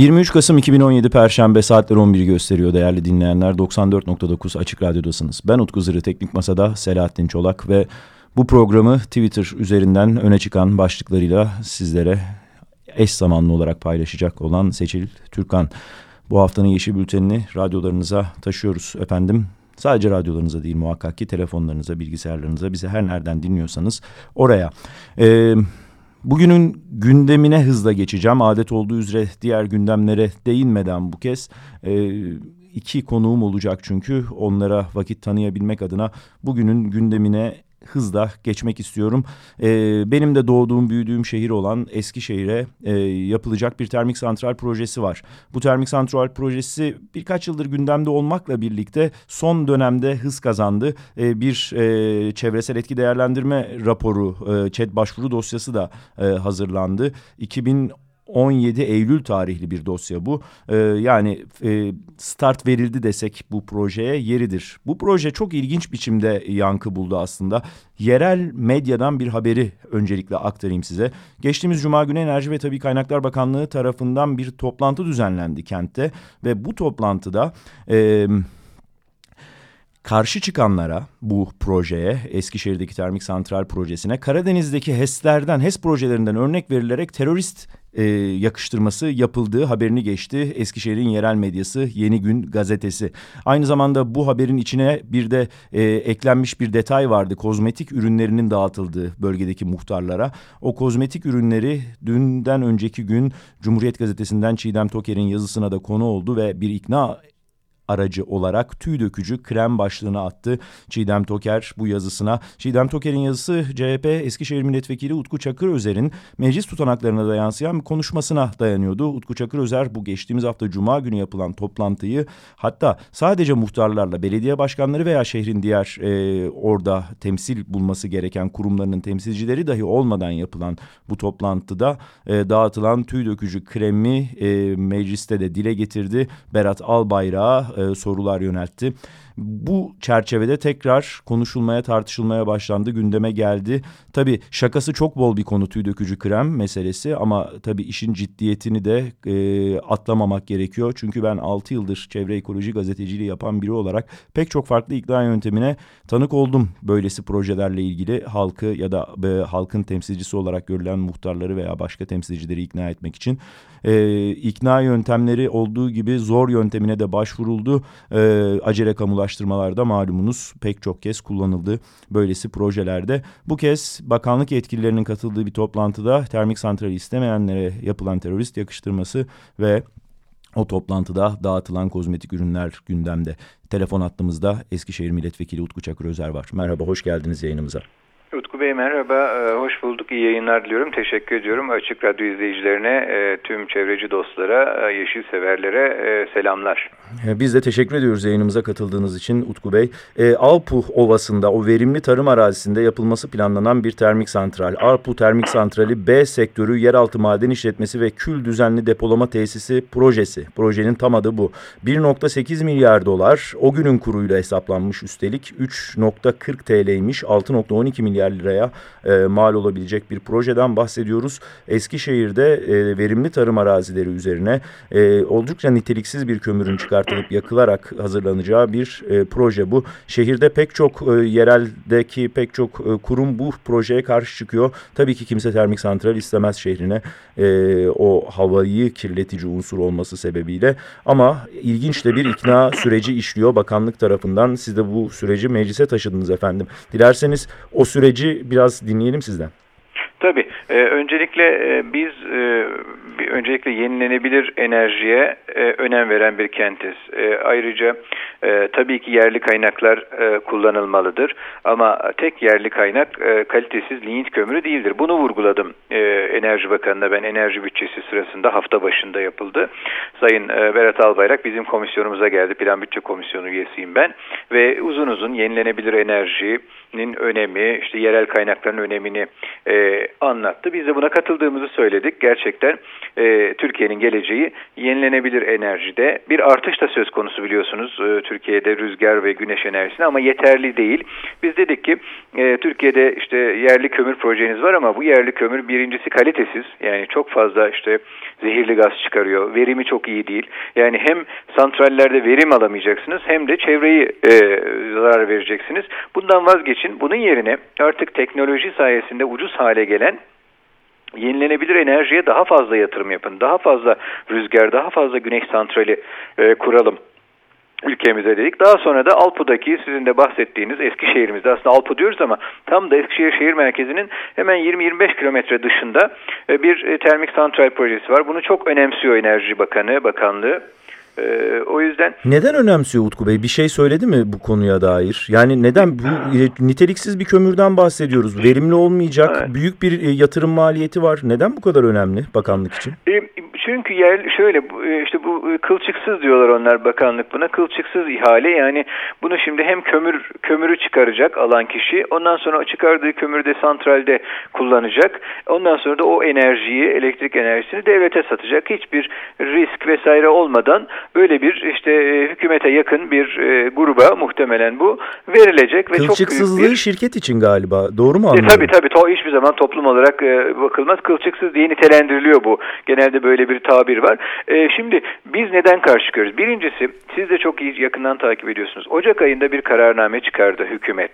23 Kasım 2017 Perşembe saatler 11'i gösteriyor değerli dinleyenler. 94.9 Açık Radyo'dasınız. Ben Utku Zırı, Teknik Masa'da Selahattin Çolak ve bu programı Twitter üzerinden öne çıkan başlıklarıyla sizlere eş zamanlı olarak paylaşacak olan Seçil Türkan. Bu haftanın Yeşil Bülteni'ni radyolarınıza taşıyoruz efendim. Sadece radyolarınıza değil muhakkak ki telefonlarınıza, bilgisayarlarınıza, bizi her nereden dinliyorsanız oraya. Ee, bugünün gündemine hızla geçeceğim. Adet olduğu üzere diğer gündemlere değinmeden bu kez... E, iki konuğum olacak çünkü onlara vakit tanıyabilmek adına bugünün gündemine hızla geçmek istiyorum. Ee, benim de doğduğum büyüdüğüm şehir olan Eskişehir'e e, yapılacak bir termik santral projesi var. Bu termik santral projesi birkaç yıldır gündemde olmakla birlikte son dönemde hız kazandı. Ee, bir e, çevresel etki değerlendirme raporu, e, ÇED başvuru dosyası da e, hazırlandı. 2010 17 Eylül tarihli bir dosya bu. Ee, yani e, start verildi desek bu projeye yeridir. Bu proje çok ilginç biçimde yankı buldu aslında. Yerel medyadan bir haberi öncelikle aktarayım size. Geçtiğimiz Cuma günü Enerji ve Tabi Kaynaklar Bakanlığı tarafından bir toplantı düzenlendi kentte. Ve bu toplantıda... E, karşı çıkanlara bu projeye Eskişehir'deki termik santral projesine Karadeniz'deki HES'lerden HES projelerinden örnek verilerek terörist e, yakıştırması yapıldığı haberini geçti. Eskişehir'in yerel medyası Yeni Gün gazetesi. Aynı zamanda bu haberin içine bir de e, eklenmiş bir detay vardı. Kozmetik ürünlerinin dağıtıldığı bölgedeki muhtarlara. O kozmetik ürünleri dünden önceki gün Cumhuriyet Gazetesi'nden Çiğdem Toker'in yazısına da konu oldu ve bir ikna aracı olarak tüy dökücü krem başlığını attı Çiğdem Toker bu yazısına. Çiğdem Toker'in yazısı CHP Eskişehir Milletvekili Utku Çakırözer'in meclis tutanaklarına da yansıyan konuşmasına dayanıyordu. Utku Çakırözer bu geçtiğimiz hafta Cuma günü yapılan toplantıyı hatta sadece muhtarlarla belediye başkanları veya şehrin diğer e, orada temsil bulması gereken kurumlarının temsilcileri dahi olmadan yapılan bu toplantıda e, dağıtılan tüy dökücü kremi e, mecliste de dile getirdi. Berat Albayrak'a sorular yöneltti. Bu çerçevede tekrar konuşulmaya tartışılmaya başlandı gündeme geldi. Tabii şakası çok bol bir konu tüy dökücü krem meselesi ama tabii işin ciddiyetini de e, atlamamak gerekiyor. Çünkü ben 6 yıldır çevre ekoloji gazeteciliği yapan biri olarak pek çok farklı ikna yöntemine tanık oldum. Böylesi projelerle ilgili halkı ya da e, halkın temsilcisi olarak görülen muhtarları veya başka temsilcileri ikna etmek için. E, ikna yöntemleri olduğu gibi zor yöntemine de başvuruldu. E, acele kamulaştırmalarda malumunuz pek çok kez kullanıldı böylesi projelerde. Bu kez bakanlık yetkililerinin katıldığı bir toplantıda termik santrali istemeyenlere yapılan terörist yakıştırması ve o toplantıda dağıtılan kozmetik ürünler gündemde. Telefon attığımızda Eskişehir Milletvekili Utku Çakır Özer var. Merhaba, hoş geldiniz yayınımıza. Bey merhaba, ee, hoş bulduk. İyi yayınlar diliyorum. Teşekkür ediyorum. Açık Radyo izleyicilerine, e, tüm çevreci dostlara, e, yeşil severlere e, selamlar. Biz de teşekkür ediyoruz yayınımıza katıldığınız için Utku Bey. Alpu Ovası'nda o verimli tarım arazisinde yapılması planlanan bir termik santral. Alpu Termik Santrali B sektörü yeraltı maden işletmesi ve kül düzenli depolama tesisi projesi. Projenin tam adı bu. 1.8 milyar dolar o günün kuruyla hesaplanmış üstelik 3.40 TL'ymiş 6.12 milyar milyar liraya e, mal olabilecek bir projeden bahsediyoruz. Eskişehir'de e, verimli tarım arazileri üzerine e, oldukça niteliksiz bir kömürün çıkartılıp yakılarak hazırlanacağı bir e, proje bu. Şehirde pek çok e, yereldeki pek çok e, kurum bu projeye karşı çıkıyor. Tabii ki kimse termik santral istemez şehrine e, o havayı kirletici unsur olması sebebiyle. Ama ilginç de bir ikna süreci işliyor bakanlık tarafından. Siz de bu süreci meclise taşıdınız efendim. Dilerseniz o süreci biraz dinleyelim sizden. Tabii. E, öncelikle e, biz e, öncelikle yenilenebilir enerjiye e, önem veren bir kentiz. E, ayrıca e, tabii ki yerli kaynaklar e, kullanılmalıdır. Ama tek yerli kaynak e, kalitesiz linyit kömürü değildir. Bunu vurguladım e, Enerji Bakanı'na. Ben enerji bütçesi sırasında hafta başında yapıldı. Sayın e, Berat Albayrak bizim komisyonumuza geldi. Plan Bütçe Komisyonu üyesiyim ben. Ve uzun uzun yenilenebilir enerjinin önemi, işte yerel kaynakların önemini e, anlattı. Biz de buna katıldığımızı söyledik. Gerçekten e, Türkiye'nin geleceği yenilenebilir enerjide. Bir artış da söz konusu biliyorsunuz e, Türkiye'de rüzgar ve güneş enerjisine ama yeterli değil. Biz dedik ki e, Türkiye'de işte yerli kömür projeniz var ama bu yerli kömür birincisi kalitesiz. Yani çok fazla işte zehirli gaz çıkarıyor. Verimi çok iyi değil. Yani hem santrallerde verim alamayacaksınız hem de çevreyi e, zarar vereceksiniz. Bundan vazgeçin. Bunun yerine artık teknoloji sayesinde ucuz hale gelen yenilenebilir enerjiye daha fazla yatırım yapın. Daha fazla rüzgar, daha fazla güneş santrali e, kuralım ülkemize dedik. Daha sonra da Alpu'daki sizin de bahsettiğiniz Eskişehir'imizde aslında Alpu diyoruz ama tam da Eskişehir şehir merkezinin hemen 20-25 kilometre dışında e, bir e, termik santral projesi var. Bunu çok önemsiyor Enerji Bakanı, Bakanlığı. Ee, o yüzden neden önemsiyor Utku Bey? Bir şey söyledi mi bu konuya dair? Yani neden bu niteliksiz bir kömürden bahsediyoruz? Verimli olmayacak, evet. büyük bir e, yatırım maliyeti var. Neden bu kadar önemli bakanlık için? E, çünkü yer şöyle e, işte bu kılçıksız diyorlar onlar bakanlık buna. Kılçıksız ihale yani bunu şimdi hem kömür kömürü çıkaracak alan kişi. Ondan sonra o çıkardığı kömürü de santralde kullanacak. Ondan sonra da o enerjiyi, elektrik enerjisini devlete satacak. Hiçbir risk vesaire olmadan böyle bir işte e, hükümete yakın bir e, gruba muhtemelen bu verilecek ve çok büyük bir... şirket için galiba. Doğru mu anlıyorum? E, tabii tabii. Hiçbir zaman toplum olarak e, bakılmaz. Kılçıksız diye nitelendiriliyor bu. Genelde böyle bir tabir var. E, şimdi biz neden karşı çıkıyoruz? Birincisi siz de çok iyi yakından takip ediyorsunuz. Ocak ayında bir kararname çıkardı hükümet.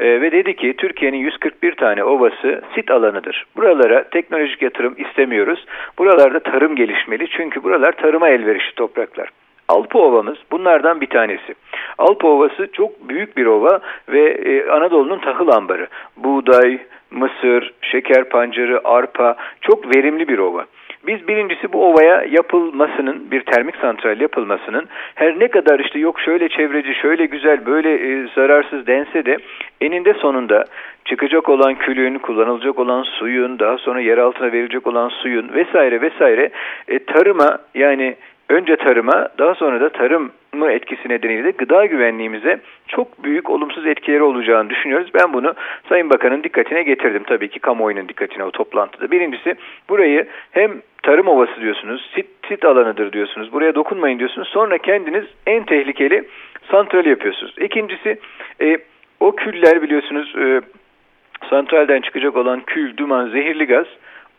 E, ve dedi ki Türkiye'nin 141 tane ovası sit alanıdır. Buralara teknolojik yatırım istemiyoruz. Buralarda tarım gelişmeli çünkü buralar tarıma elverişli topraklar. Alpa Ovamız bunlardan bir tanesi. Alpa Ovası çok büyük bir ova ve e, Anadolu'nun tahıl ambarı. Buğday, mısır, şeker pancarı, arpa çok verimli bir ova. Biz birincisi bu ovaya yapılmasının, bir termik santral yapılmasının her ne kadar işte yok şöyle çevreci, şöyle güzel, böyle e, zararsız dense de eninde sonunda çıkacak olan külün, kullanılacak olan suyun, daha sonra yer altına verilecek olan suyun vesaire vesaire e, tarıma yani önce tarıma daha sonra da tarım mı etkisi nedeniyle de gıda güvenliğimize çok büyük olumsuz etkileri olacağını düşünüyoruz. Ben bunu Sayın Bakan'ın dikkatine getirdim. Tabii ki kamuoyunun dikkatine o toplantıda. Birincisi burayı hem tarım ovası diyorsunuz, sit, sit alanıdır diyorsunuz. Buraya dokunmayın diyorsunuz. Sonra kendiniz en tehlikeli santrali yapıyorsunuz. İkincisi e, o küller biliyorsunuz e, santralden çıkacak olan kül, duman, zehirli gaz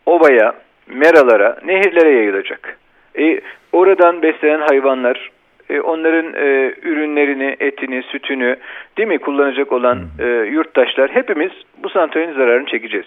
ovaya, meralara, nehirlere yayılacak. E, oradan beslenen hayvanlar, e, onların e, ürünlerini, etini, sütünü değil mi kullanacak olan e, yurttaşlar hepimiz bu santralin zararını çekeceğiz.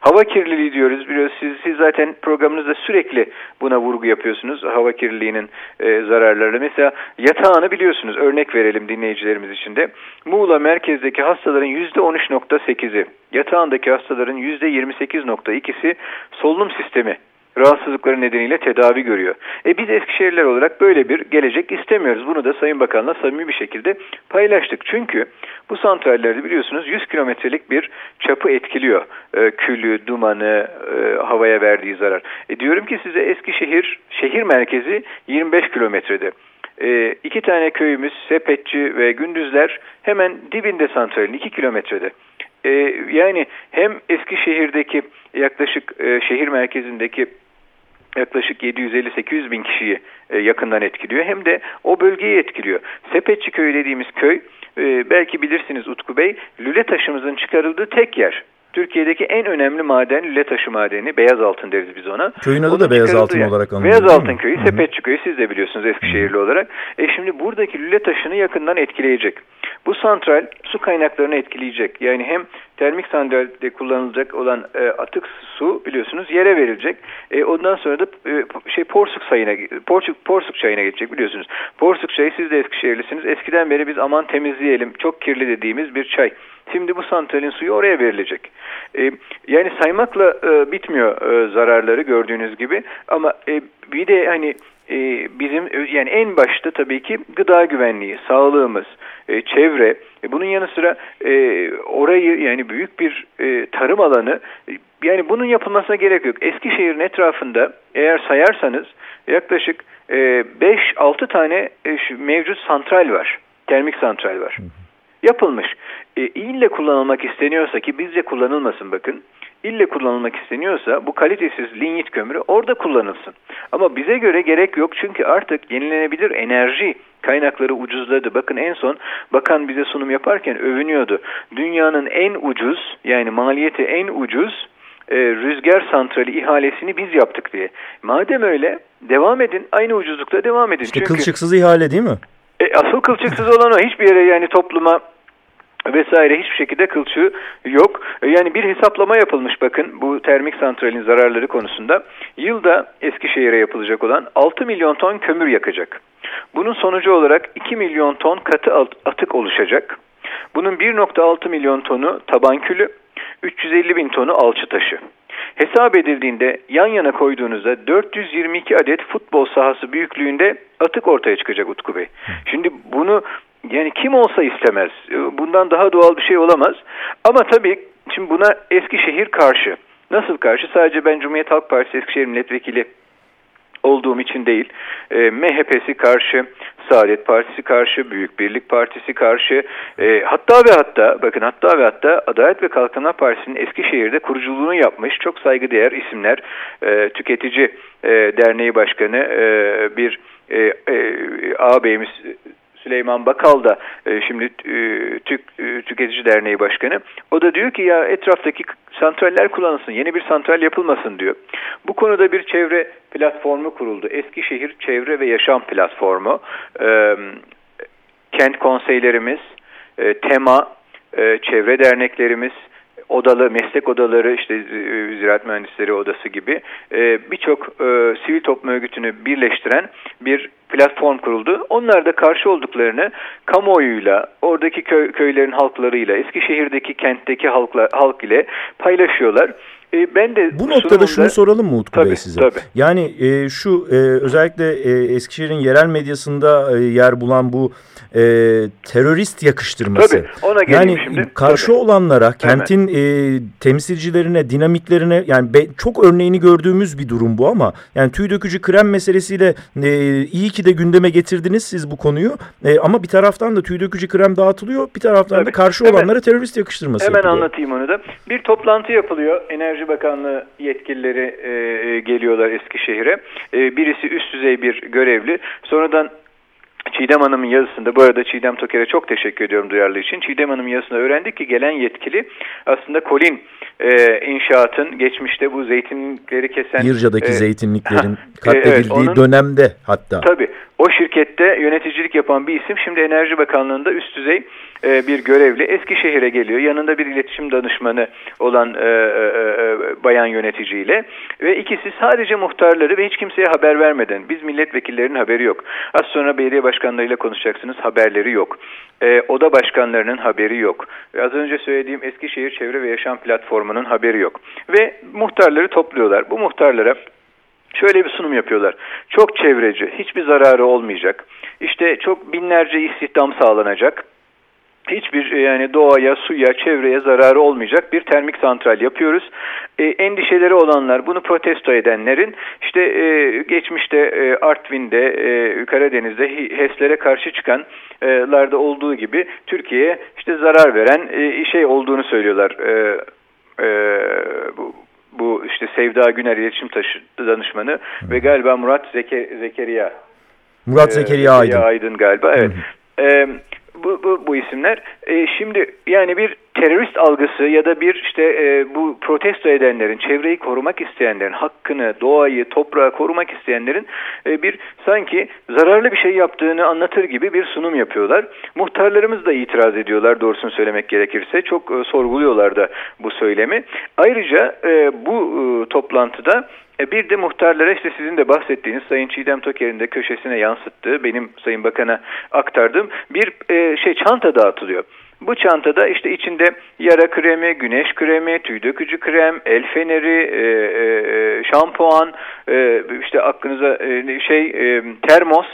Hava kirliliği diyoruz biliyorsunuz siz, siz zaten programınızda sürekli buna vurgu yapıyorsunuz hava kirliliğinin e, zararları. Mesela yatağını biliyorsunuz örnek verelim dinleyicilerimiz için de. Muğla merkezdeki hastaların %13.8'i yatağındaki hastaların %28.2'si solunum sistemi rahatsızlıkları nedeniyle tedavi görüyor. E biz Eskişehirler olarak böyle bir gelecek istemiyoruz. Bunu da Sayın Bakan'la samimi bir şekilde paylaştık. Çünkü bu santrallerde biliyorsunuz 100 kilometrelik bir çapı etkiliyor. E, külü, dumanı, e, havaya verdiği zarar. E diyorum ki size Eskişehir şehir merkezi 25 kilometrede. E, iki tane köyümüz Sepetçi ve Gündüzler hemen dibinde santralin 2 kilometrede. E, yani hem Eskişehir'deki yaklaşık e, şehir merkezindeki yaklaşık 750-800 bin kişiyi e, yakından etkiliyor. Hem de o bölgeyi etkiliyor. Sepetçi Köyü dediğimiz köy e, belki bilirsiniz Utku Bey lüle taşımızın çıkarıldığı tek yer. Türkiye'deki en önemli maden lüle taşı madeni. Beyaz altın deriz biz ona. Köyün adı da Beyaz Altın yer. olarak anılıyor. Beyaz Altın Köyü, Sepetçi Köyü siz de biliyorsunuz Eskişehirli olarak. E şimdi buradaki lüle taşını yakından etkileyecek. Bu santral su kaynaklarını etkileyecek. Yani hem termik santralde kullanılacak olan e, atık su biliyorsunuz yere verilecek. E, ondan sonra da e, şey Porsuk sayına Porsuk, Porsuk çayına geçecek biliyorsunuz. Porsuk çayı siz de Eskişehirlisiniz. Eskiden beri biz aman temizleyelim çok kirli dediğimiz bir çay. Şimdi bu santralin suyu oraya verilecek. E, yani saymakla e, bitmiyor e, zararları gördüğünüz gibi ama e, bir de hani e, bizim yani en başta tabii ki gıda güvenliği, sağlığımız, e, çevre, e, bunun yanı sıra e, orayı yani büyük bir e, tarım alanı e, yani bunun yapılmasına gerek yok. Eskişehir'in etrafında eğer sayarsanız yaklaşık 5-6 e, tane e, mevcut santral var. Termik santral var. Yapılmış. E, ille kullanılmak isteniyorsa ki bizce kullanılmasın bakın. İlle kullanılmak isteniyorsa bu kalitesiz linyit kömürü orada kullanılsın. Ama bize göre gerek yok çünkü artık yenilenebilir enerji kaynakları ucuzladı. Bakın en son bakan bize sunum yaparken övünüyordu. Dünyanın en ucuz yani maliyeti en ucuz e, rüzgar santrali ihalesini biz yaptık diye. Madem öyle devam edin aynı ucuzlukta devam edin. İşte Çünkü, kılçıksız ihale değil mi? E, asıl kılçıksız olan o. Hiçbir yere yani topluma vesaire hiçbir şekilde kılçığı yok. E, yani bir hesaplama yapılmış bakın bu termik santralin zararları konusunda. Yılda Eskişehir'e yapılacak olan 6 milyon ton kömür yakacak. Bunun sonucu olarak 2 milyon ton katı atık oluşacak. Bunun 1.6 milyon tonu taban külü, 350 bin tonu alçı taşı. Hesap edildiğinde yan yana koyduğunuzda 422 adet futbol sahası büyüklüğünde atık ortaya çıkacak Utku Bey. Şimdi bunu yani kim olsa istemez. Bundan daha doğal bir şey olamaz. Ama tabii şimdi buna Eskişehir karşı. Nasıl karşı? Sadece ben Cumhuriyet Halk Partisi Eskişehir Milletvekili olduğum için değil. E, MHP'si karşı, Saadet Partisi karşı, Büyük Birlik Partisi karşı, e, hatta ve hatta bakın hatta ve hatta Adalet ve Kalkınma Partisi'nin Eskişehir'de kuruculuğunu yapmış çok saygıdeğer isimler, e, Tüketici e, Derneği Başkanı e, bir e, e, ağabeyimiz Süleyman Bakal da e, şimdi e, Tük, e, Tüketici Derneği Başkanı. O da diyor ki ya etraftaki santraller kullanılsın, yeni bir santral yapılmasın diyor. Bu konuda bir çevre platformu kuruldu. Eskişehir Çevre ve Yaşam Platformu. E, kent konseylerimiz, e, TEMA, e, çevre derneklerimiz, odalı, meslek odaları, işte e, Ziraat Mühendisleri Odası gibi e, birçok e, sivil toplum örgütünü birleştiren bir platform kuruldu. Onlar da karşı olduklarını kamuoyuyla, oradaki köy, köylerin halklarıyla, Eskişehir'deki kentteki halkla, halk ile paylaşıyorlar. E, ben de bu noktada sunumda... şunu soralım mı Utku tabii, Bey size? Tabii. Yani e, şu e, özellikle e, Eskişehir'in yerel medyasında e, yer bulan bu e, terörist yakıştırması. Tabii ona geleyim yani, şimdi. Karşı tabii. olanlara, kentin e, temsilcilerine, dinamiklerine yani be, çok örneğini gördüğümüz bir durum bu ama yani tüy dökücü krem meselesiyle e, iyi ki de gündeme getirdiniz siz bu konuyu. E, ama bir taraftan da tüy dökücü krem dağıtılıyor, bir taraftan tabii. da karşı hemen, olanlara terörist yakıştırması Hemen yapılıyor. anlatayım onu da. Bir toplantı yapılıyor. Enerji Bakanlığı yetkilileri e, geliyorlar Eskişehir'e. E, birisi üst düzey bir görevli. Sonradan Çiğdem Hanım'ın yazısında, bu arada Çiğdem Toker'e çok teşekkür ediyorum duyarlı için. Çiğdem Hanım'ın yazısında öğrendik ki gelen yetkili aslında Kolin e, inşaatın geçmişte bu zeytinlikleri kesen... Yırca'daki e, zeytinliklerin katledildiği evet, onun, dönemde hatta. Tabii o şirkette yöneticilik yapan bir isim şimdi Enerji Bakanlığı'nda üst düzey e, bir görevli Eskişehir'e geliyor. Yanında bir iletişim danışmanı olan e, e, bayan yöneticiyle ve ikisi sadece muhtarları ve hiç kimseye haber vermeden biz milletvekillerinin haberi yok. Az sonra belediye başkanlarıyla konuşacaksınız haberleri yok. E, oda başkanlarının haberi yok. Ve az önce söylediğim Eskişehir Çevre ve Yaşam Platformu'nun haberi yok. Ve muhtarları topluyorlar. Bu muhtarlara şöyle bir sunum yapıyorlar. Çok çevreci, hiçbir zararı olmayacak. İşte çok binlerce istihdam sağlanacak hiçbir e, yani doğaya, suya, çevreye zararı olmayacak bir termik santral yapıyoruz. E, endişeleri olanlar, bunu protesto edenlerin işte e, geçmişte e, Artvin'de, e, Karadeniz'de HES'lere karşı çıkanlarda olduğu gibi Türkiye'ye işte zarar veren e, şey olduğunu söylüyorlar. E, e, bu, bu işte Sevda Güner iletişim taşı, danışmanı ve galiba Murat Zeke, Zekeriya Murat Zekeriya Aydın. Aydın galiba evet. Bu, bu, bu isimler. E, şimdi yani bir terörist algısı ya da bir işte e, bu protesto edenlerin, çevreyi korumak isteyenlerin, hakkını, doğayı, toprağı korumak isteyenlerin e, bir sanki zararlı bir şey yaptığını anlatır gibi bir sunum yapıyorlar. Muhtarlarımız da itiraz ediyorlar doğrusunu söylemek gerekirse. Çok e, sorguluyorlar da bu söylemi. Ayrıca e, bu e, toplantıda e, bir de muhtarlara işte sizin de bahsettiğiniz Sayın Çiğdem Toker'in de köşesine yansıttığı, benim Sayın Bakan'a aktardığım bir e, şey çanta dağıtılıyor. Bu çantada işte içinde yara kremi, güneş kremi, tüy dökücü krem, el feneri, e, e, şampuan, e, işte aklınıza e, şey e, termos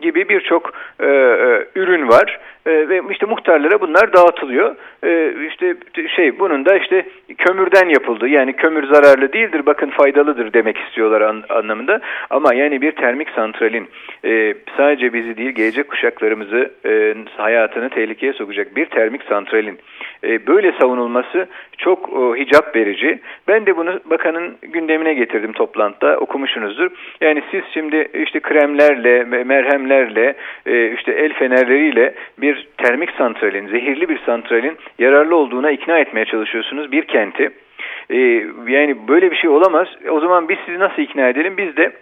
gibi birçok e, e, ürün var e, ve işte muhtarlara bunlar dağıtılıyor. E, işte şey bunun da işte kömürden yapıldı. Yani kömür zararlı değildir, bakın faydalıdır demek istiyorlar an, anlamında. Ama yani bir termik santralin e, sadece bizi değil gelecek kuşaklarımızı e, hayatını tehlikeye sokacak bir termik santralin e, böyle savunulması çok e, hicap verici. Ben de bunu bakanın gündemine getirdim toplantıda okumuşsunuzdur. Yani siz şimdi işte kremlerle, merhemlerle, e, işte el fenerleriyle bir termik santralin, zehirli bir santralin yararlı olduğuna ikna etmeye çalışıyorsunuz bir kenti. E, yani böyle bir şey olamaz. O zaman biz sizi nasıl ikna edelim? Biz de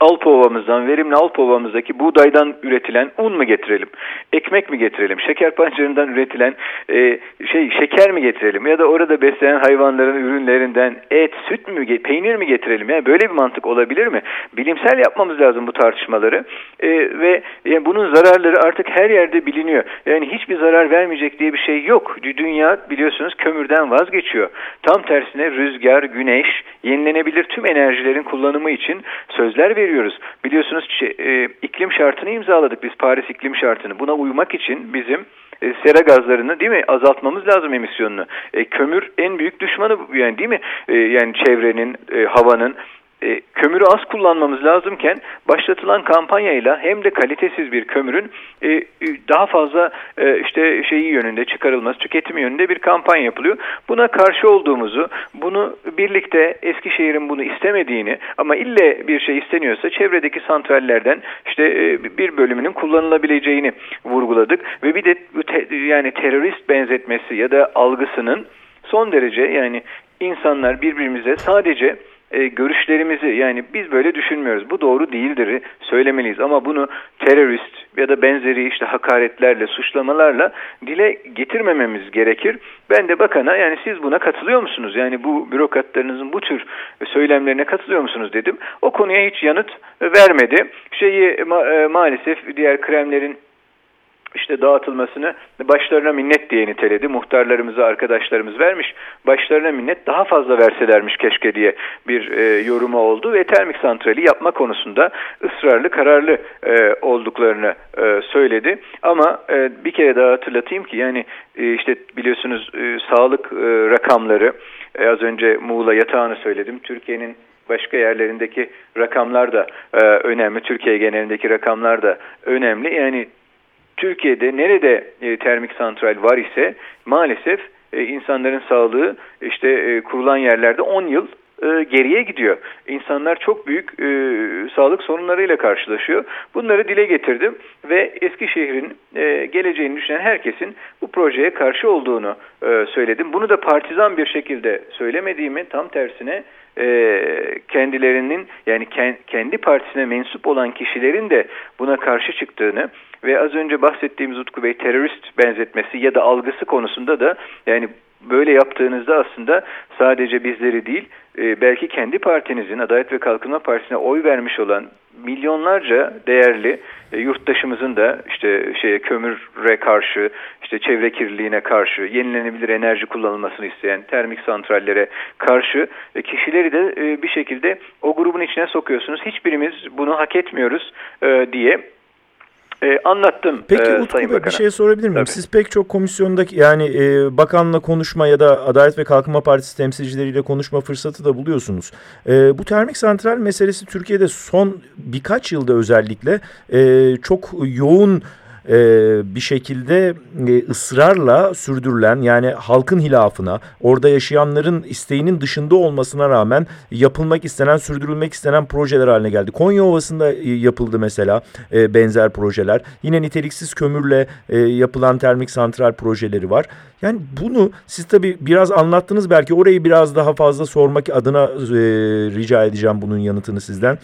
Alpova'mızdan, verimli Alpova'mızdaki buğdaydan üretilen un mu getirelim? Ekmek mi getirelim? Şeker pancarından üretilen e, şey şeker mi getirelim? Ya da orada beslenen hayvanların ürünlerinden et, süt mü, peynir mi getirelim? Yani böyle bir mantık olabilir mi? Bilimsel yapmamız lazım bu tartışmaları. E, ve yani bunun zararları artık her yerde biliniyor. Yani hiçbir zarar vermeyecek diye bir şey yok. Dünya biliyorsunuz kömürden vazgeçiyor. Tam tersine rüzgar, güneş, yenilenebilir tüm enerjilerin kullanımı için sözler veriyor veriyoruz. Biliyorsunuz e, iklim şartını imzaladık biz Paris iklim şartını. Buna uymak için bizim e, sera gazlarını değil mi azaltmamız lazım emisyonunu. E, kömür en büyük düşmanı yani değil mi? E, yani çevrenin, e, havanın e, kömürü az kullanmamız lazımken başlatılan kampanyayla hem de kalitesiz bir kömürün e, e, daha fazla e, işte şeyi yönünde çıkarılması, tüketimi yönünde bir kampanya yapılıyor. Buna karşı olduğumuzu, bunu birlikte Eskişehir'in bunu istemediğini ama ille bir şey isteniyorsa çevredeki santrallerden işte e, bir bölümünün kullanılabileceğini vurguladık ve bir de te, yani terörist benzetmesi ya da algısının son derece yani insanlar birbirimize sadece e, görüşlerimizi yani biz böyle düşünmüyoruz. Bu doğru değildir söylemeliyiz ama bunu terörist ya da benzeri işte hakaretlerle, suçlamalarla dile getirmememiz gerekir. Ben de bakana yani siz buna katılıyor musunuz? Yani bu bürokratlarınızın bu tür söylemlerine katılıyor musunuz dedim. O konuya hiç yanıt vermedi. Şeyi ma e, maalesef diğer kremlerin işte dağıtılmasını başlarına minnet diye niteledi. Muhtarlarımıza arkadaşlarımız vermiş. Başlarına minnet daha fazla verselermiş keşke diye bir e, yorumu oldu ve termik santrali yapma konusunda ısrarlı kararlı e, olduklarını e, söyledi. Ama e, bir kere daha hatırlatayım ki yani e, işte biliyorsunuz e, sağlık e, rakamları e, az önce Muğla yatağını söyledim. Türkiye'nin başka yerlerindeki rakamlar da e, önemli. Türkiye genelindeki rakamlar da önemli. Yani Türkiye'de nerede e, termik santral var ise maalesef e, insanların sağlığı işte e, kurulan yerlerde 10 yıl e, geriye gidiyor. İnsanlar çok büyük e, sağlık sorunlarıyla karşılaşıyor. Bunları dile getirdim ve Eskişehir'in e, geleceğini düşünen herkesin bu projeye karşı olduğunu e, söyledim. Bunu da partizan bir şekilde söylemediğimi tam tersine e, kendilerinin yani kendi partisine mensup olan kişilerin de buna karşı çıktığını ve az önce bahsettiğimiz Utku Bey terörist benzetmesi ya da algısı konusunda da yani böyle yaptığınızda aslında sadece bizleri değil e, belki kendi partinizin Adalet ve Kalkınma Partisi'ne oy vermiş olan milyonlarca değerli e, yurttaşımızın da işte şeye kömüre karşı, işte çevre kirliliğine karşı, yenilenebilir enerji kullanılmasını isteyen termik santrallere karşı e, kişileri de bir şekilde o grubun içine sokuyorsunuz. Hiçbirimiz bunu hak etmiyoruz diye e, anlattım Peki e, Utku Sayın Bey bir şey sorabilir miyim? Tabii. Siz pek çok komisyondaki yani e, bakanla konuşma ya da Adalet ve Kalkınma Partisi temsilcileriyle konuşma fırsatı da buluyorsunuz. E, bu termik santral meselesi Türkiye'de son birkaç yılda özellikle e, çok yoğun e, bir şekilde e, ısrarla sürdürülen yani halkın hilafına orada yaşayanların isteğinin dışında olmasına rağmen yapılmak istenen sürdürülmek istenen projeler haline geldi. Konya Ovası'nda e, yapıldı mesela e, benzer projeler. Yine niteliksiz kömürle e, yapılan termik santral projeleri var. Yani bunu siz tabii biraz anlattınız belki orayı biraz daha fazla sormak adına e, rica edeceğim bunun yanıtını sizden.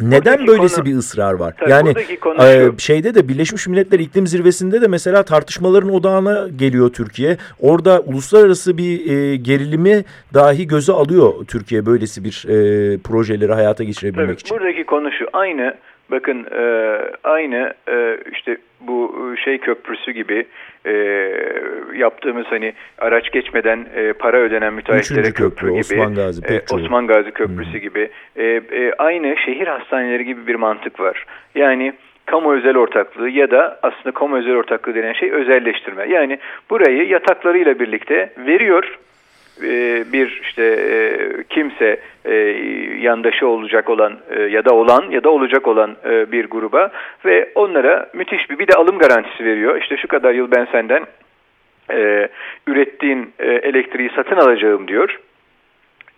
Neden buradaki böylesi konu, bir ısrar var? Tabii yani e, şeyde de Birleşmiş Milletler İklim Zirvesi'nde de mesela tartışmaların odağına geliyor Türkiye. Orada uluslararası bir e, gerilimi dahi göze alıyor Türkiye böylesi bir e, projeleri hayata geçirebilmek Tabii, için. Buradaki konu şu aynı bakın e, aynı e, işte bu şey köprüsü gibi e, yaptığımız hani araç geçmeden e, para ödenen müteahhitlere Üçüncü köprü, köprü, gibi Osman Gazi, e. Osman Gazi Köprüsü gibi e, e, aynı şehir hastaneleri gibi bir mantık var. Yani kamu özel ortaklığı ya da aslında kamu özel ortaklığı denen şey özelleştirme. Yani burayı yataklarıyla birlikte veriyor bir işte e, kimse e, yandaşı olacak olan e, ya da olan ya da olacak olan e, bir gruba ve onlara müthiş bir bir de alım garantisi veriyor. İşte şu kadar yıl ben senden e, ürettiğin e, elektriği satın alacağım diyor.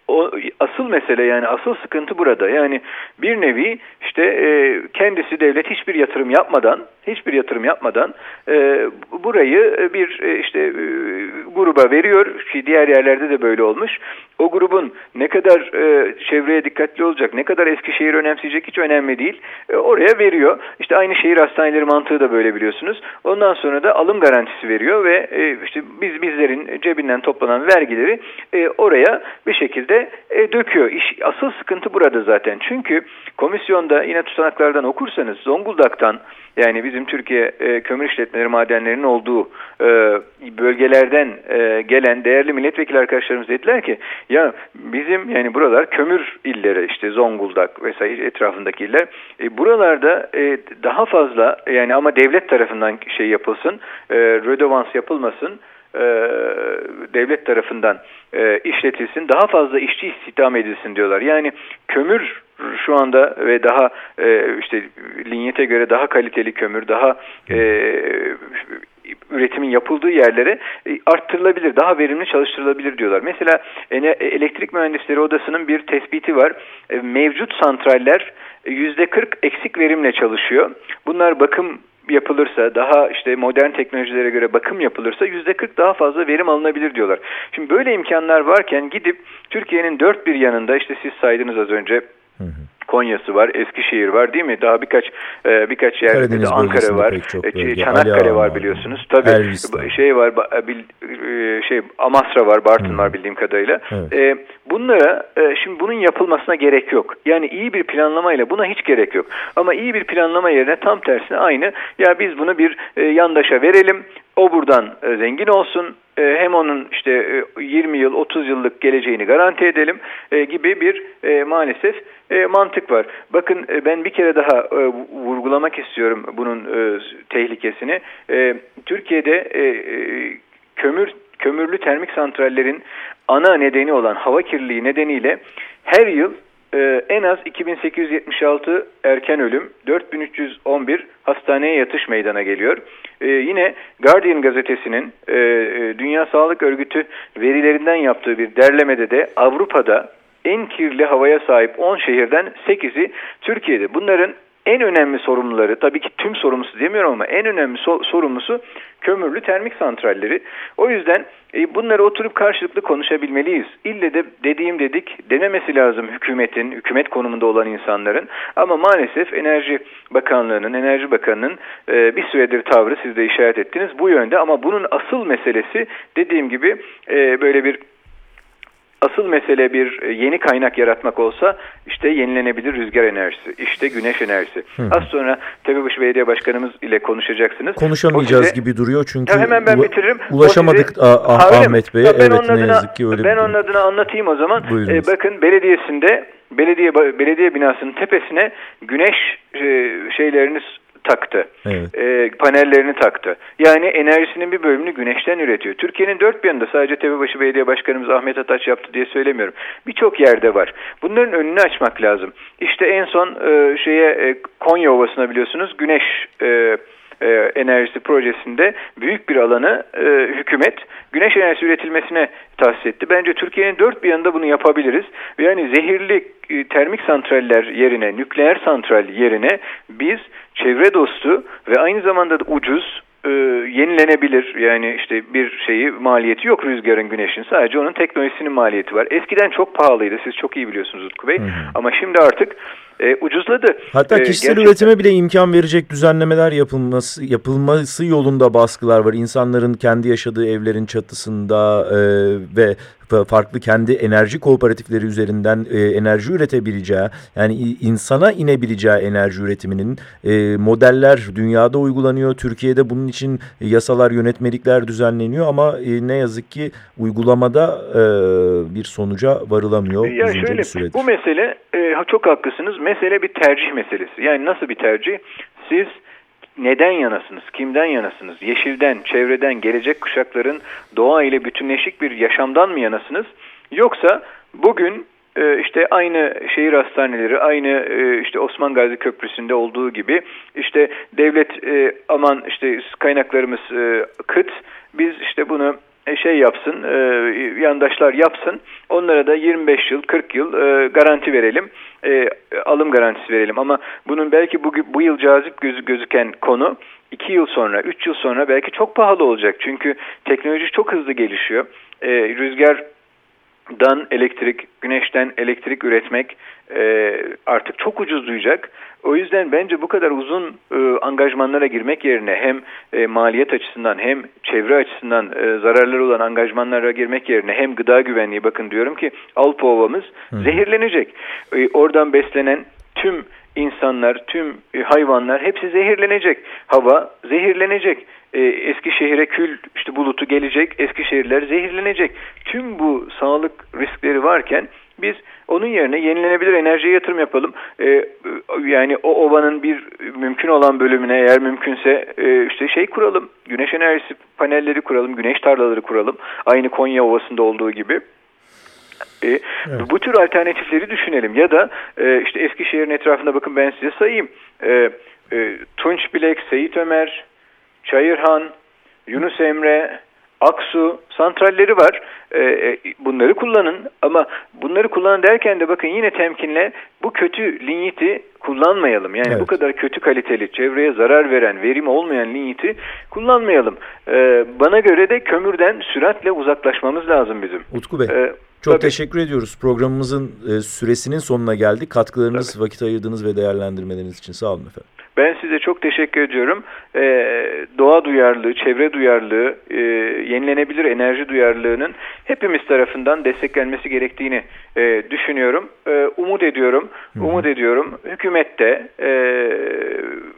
O asıl mesele yani asıl sıkıntı burada. Yani bir nevi işte e, kendisi devlet hiçbir yatırım yapmadan, hiçbir yatırım yapmadan e, burayı bir e, işte e, gruba veriyor ki diğer yerlerde de böyle olmuş. O grubun ne kadar e, çevreye dikkatli olacak, ne kadar Eskişehir önemseyecek hiç önemli değil. E, oraya veriyor. İşte aynı şehir hastaneleri mantığı da böyle biliyorsunuz. Ondan sonra da alım garantisi veriyor ve e, işte biz bizlerin cebinden toplanan vergileri e, oraya bir şekilde e, döküyor. İş, asıl sıkıntı burada zaten. Çünkü komisyonda yine tutanaklardan okursanız Zonguldak'tan yani bizim Türkiye e, kömür işletmeleri madenlerinin olduğu e, bölgelerden e, gelen değerli milletvekili arkadaşlarımız dediler ki ya bizim yani buralar kömür illeri işte Zonguldak vesaire etrafındaki iller e, buralarda e, daha fazla yani ama devlet tarafından şey yapılsın e, rödovans yapılmasın e, devlet tarafından e, işletilsin, daha fazla işçi istihdam edilsin diyorlar. Yani kömür şu anda ve daha e, işte linyete göre daha kaliteli kömür, daha e, üretimin yapıldığı yerlere e, arttırılabilir, daha verimli çalıştırılabilir diyorlar. Mesela elektrik mühendisleri odasının bir tespiti var. E, mevcut santraller %40 eksik verimle çalışıyor. Bunlar bakım yapılırsa, daha işte modern teknolojilere göre bakım yapılırsa yüzde 40 daha fazla verim alınabilir diyorlar. Şimdi böyle imkanlar varken gidip Türkiye'nin dört bir yanında işte siz saydınız az önce Hı hı. Konya'sı var, Eskişehir var değil mi? Daha birkaç e, birkaç yerde Karadeniz de Ankara var, e, Çanakkale var biliyorsunuz. Tabii Elvis'ten. şey var, bil, e, şey Amasra var, Bartın hmm. var bildiğim kadarıyla. Evet. E, bunlara e, şimdi bunun yapılmasına gerek yok. Yani iyi bir planlamayla buna hiç gerek yok. Ama iyi bir planlama yerine tam tersine aynı. Ya biz bunu bir e, yandaşa verelim. O buradan e, zengin olsun. E, hem onun işte e, 20 yıl, 30 yıllık geleceğini garanti edelim e, gibi bir e, maalesef e, mantık var. Bakın e, ben bir kere daha e, vurgulamak istiyorum bunun e, tehlikesini. E, Türkiye'de e, e, kömür kömürlü termik santrallerin ana nedeni olan hava kirliliği nedeniyle her yıl e, en az 2876 erken ölüm, 4311 hastaneye yatış meydana geliyor. E, yine Guardian gazetesinin e, e, Dünya Sağlık Örgütü verilerinden yaptığı bir derlemede de Avrupa'da en kirli havaya sahip 10 şehirden 8'i Türkiye'de. Bunların en önemli sorumluları, tabii ki tüm sorumlusu demiyorum ama en önemli so sorumlusu kömürlü termik santralleri. O yüzden e, bunları oturup karşılıklı konuşabilmeliyiz. İlle de dediğim dedik dememesi lazım hükümetin, hükümet konumunda olan insanların. Ama maalesef Enerji Bakanlığı'nın, Enerji Bakanı'nın e, bir süredir tavrı siz de işaret ettiniz bu yönde. Ama bunun asıl meselesi dediğim gibi e, böyle bir asıl mesele bir e, yeni kaynak yaratmak olsa işte yenilenebilir rüzgar enerjisi, işte güneş enerjisi. Hı. Az sonra Tepebaşı Belediye Başkanımız ile konuşacaksınız. Konuşamayacağız size, gibi duruyor çünkü ya hemen ben bitiririm. ulaşamadık size, Ahmet Bey'e. Evet adına, ne yazık ki öyle Ben onun adına anlatayım o zaman. Ee, bakın belediyesinde belediye belediye binasının tepesine güneş e, şeylerini taktı. Evet. E, panellerini taktı. Yani enerjisinin bir bölümünü güneşten üretiyor. Türkiye'nin dört bir yanında sadece Tepebaşı Belediye Başkanımız Ahmet Ataç yaptı diye söylemiyorum. Birçok yerde var. Bunların önünü açmak lazım. İşte en son e, şeye e, Konya Ovası'na biliyorsunuz güneş e, e, enerjisi projesinde büyük bir alanı e, hükümet güneş enerjisi üretilmesine tahsis etti. Bence Türkiye'nin dört bir yanında bunu yapabiliriz. Yani zehirli e, termik santraller yerine, nükleer santral yerine biz çevre dostu ve aynı zamanda da ucuz e, yenilenebilir yani işte bir şeyi maliyeti yok rüzgarın güneşin sadece onun teknolojisinin maliyeti var. Eskiden çok pahalıydı siz çok iyi biliyorsunuz Utku Bey hı hı. ama şimdi artık e, ucuzladı. Hatta E, kişisel gerçekten- üretime bile imkan verecek düzenlemeler yapılması yapılması yolunda baskılar var. İnsanların kendi yaşadığı evlerin çatısında e, ve farklı kendi enerji kooperatifleri üzerinden e, enerji üretebileceği yani insana inebileceği enerji üretiminin e, modeller dünyada uygulanıyor. Türkiye'de bunun için yasalar, yönetmelikler düzenleniyor ama e, ne yazık ki uygulamada e, bir sonuca varılamıyor Ya şöyle süredir. bu mesele e, çok haklısınız. Mesele bir tercih meselesi. Yani nasıl bir tercih? Siz neden yanasınız? Kimden yanasınız? Yeşilden, çevreden, gelecek kuşakların doğa ile bütünleşik bir yaşamdan mı yanasınız? Yoksa bugün e, işte aynı şehir hastaneleri, aynı e, işte Osman Gazi Köprüsü'nde olduğu gibi işte devlet e, aman işte kaynaklarımız kıt, biz işte bunu şey yapsın, e, yandaşlar yapsın. Onlara da 25 yıl, 40 yıl e, garanti verelim, e, alım garantisi verelim. Ama bunun belki bu, bu yıl cazip gözü, gözüken konu 2 yıl sonra, 3 yıl sonra belki çok pahalı olacak. Çünkü teknoloji çok hızlı gelişiyor. E, rüzgar elektrik, güneşten elektrik üretmek e, artık çok ucuzlayacak. O yüzden bence bu kadar uzun e, angajmanlara girmek yerine hem e, maliyet açısından hem çevre açısından e, zararları olan angajmanlara girmek yerine hem gıda güvenliği bakın diyorum ki Alpa Ovamız zehirlenecek. E, oradan beslenen tüm insanlar, tüm e, hayvanlar hepsi zehirlenecek. Hava zehirlenecek. E, Eskişehir'e kül işte bulutu gelecek. Eskişehirler zehirlenecek. Tüm bu sağlık riskleri varken biz onun yerine yenilenebilir enerjiye yatırım yapalım. E, yani o ovanın bir mümkün olan bölümüne eğer mümkünse e, işte şey kuralım. Güneş enerjisi panelleri kuralım. Güneş tarlaları kuralım. Aynı Konya Ovası'nda olduğu gibi. E, Evet. Bu tür alternatifleri düşünelim ya da e, işte Eskişehir'in etrafında bakın ben size sayayım. E, e, Tunç Bilek, Seyit Ömer, Çayırhan, Yunus Emre, Aksu santralleri var. E, e, bunları kullanın ama bunları kullanın derken de bakın yine temkinle bu kötü linyiti kullanmayalım. Yani Evet. bu kadar kötü kaliteli, çevreye zarar veren, verim olmayan linyiti kullanmayalım. E, bana göre de kömürden süratle uzaklaşmamız lazım bizim. Utku Bey. E, Çok tabii. teşekkür ediyoruz. Programımızın e, süresinin sonuna geldik. Katkılarınız, vakit ayırdığınız ve değerlendirmeleriniz için sağ olun efendim. Ben size çok teşekkür ediyorum. Ee, doğa duyarlılığı, çevre duyarlılığı, e, yenilenebilir enerji duyarlılığının hepimiz tarafından desteklenmesi gerektiğini e, düşünüyorum. E, umut ediyorum, umut ediyorum. Hükümette, e,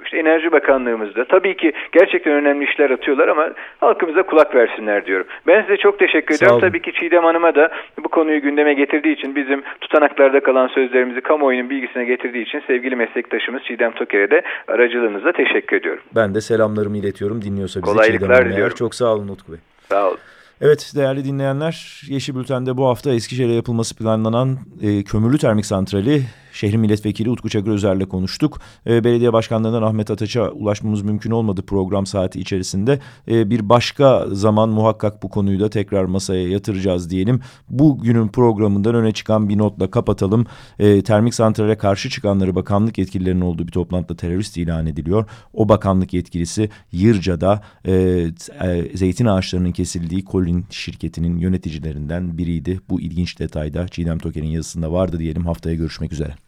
işte Enerji Bakanlığımızda tabii ki gerçekten önemli işler atıyorlar ama halkımıza kulak versinler diyorum. Ben size çok teşekkür ediyorum. Tabii ki Çiğdem Hanım'a da bu konuyu gündeme getirdiği için bizim tutanaklarda kalan sözlerimizi kamuoyunun bilgisine getirdiği için sevgili meslektaşımız Çiğdem Toker'e de aracılığınızla teşekkür ediyorum. Ben de selamlarımı iletiyorum. Dinliyorsa bizi Kolaylıklar Çiğdem diliyorum. Çok sağ olun Utku Bey. Sağ olun. Evet değerli dinleyenler Yeşil Bülten'de bu hafta Eskişehir'e yapılması planlanan e, kömürlü termik santrali şehrin milletvekili Utku Çakır Özer'le konuştuk. E, belediye başkanlarından Ahmet Ataç'a ulaşmamız mümkün olmadı program saati içerisinde. E, bir başka zaman muhakkak bu konuyu da tekrar masaya yatıracağız diyelim. Bugünün programından öne çıkan bir notla kapatalım. E, termik santrale karşı çıkanları bakanlık yetkililerinin olduğu bir toplantıda terörist ilan ediliyor. O bakanlık yetkilisi Yırca'da e, e, zeytin ağaçlarının kesildiği Colin şirketinin yöneticilerinden biriydi. Bu ilginç detayda Çiğdem Toker'in yazısında vardı diyelim. Haftaya görüşmek üzere.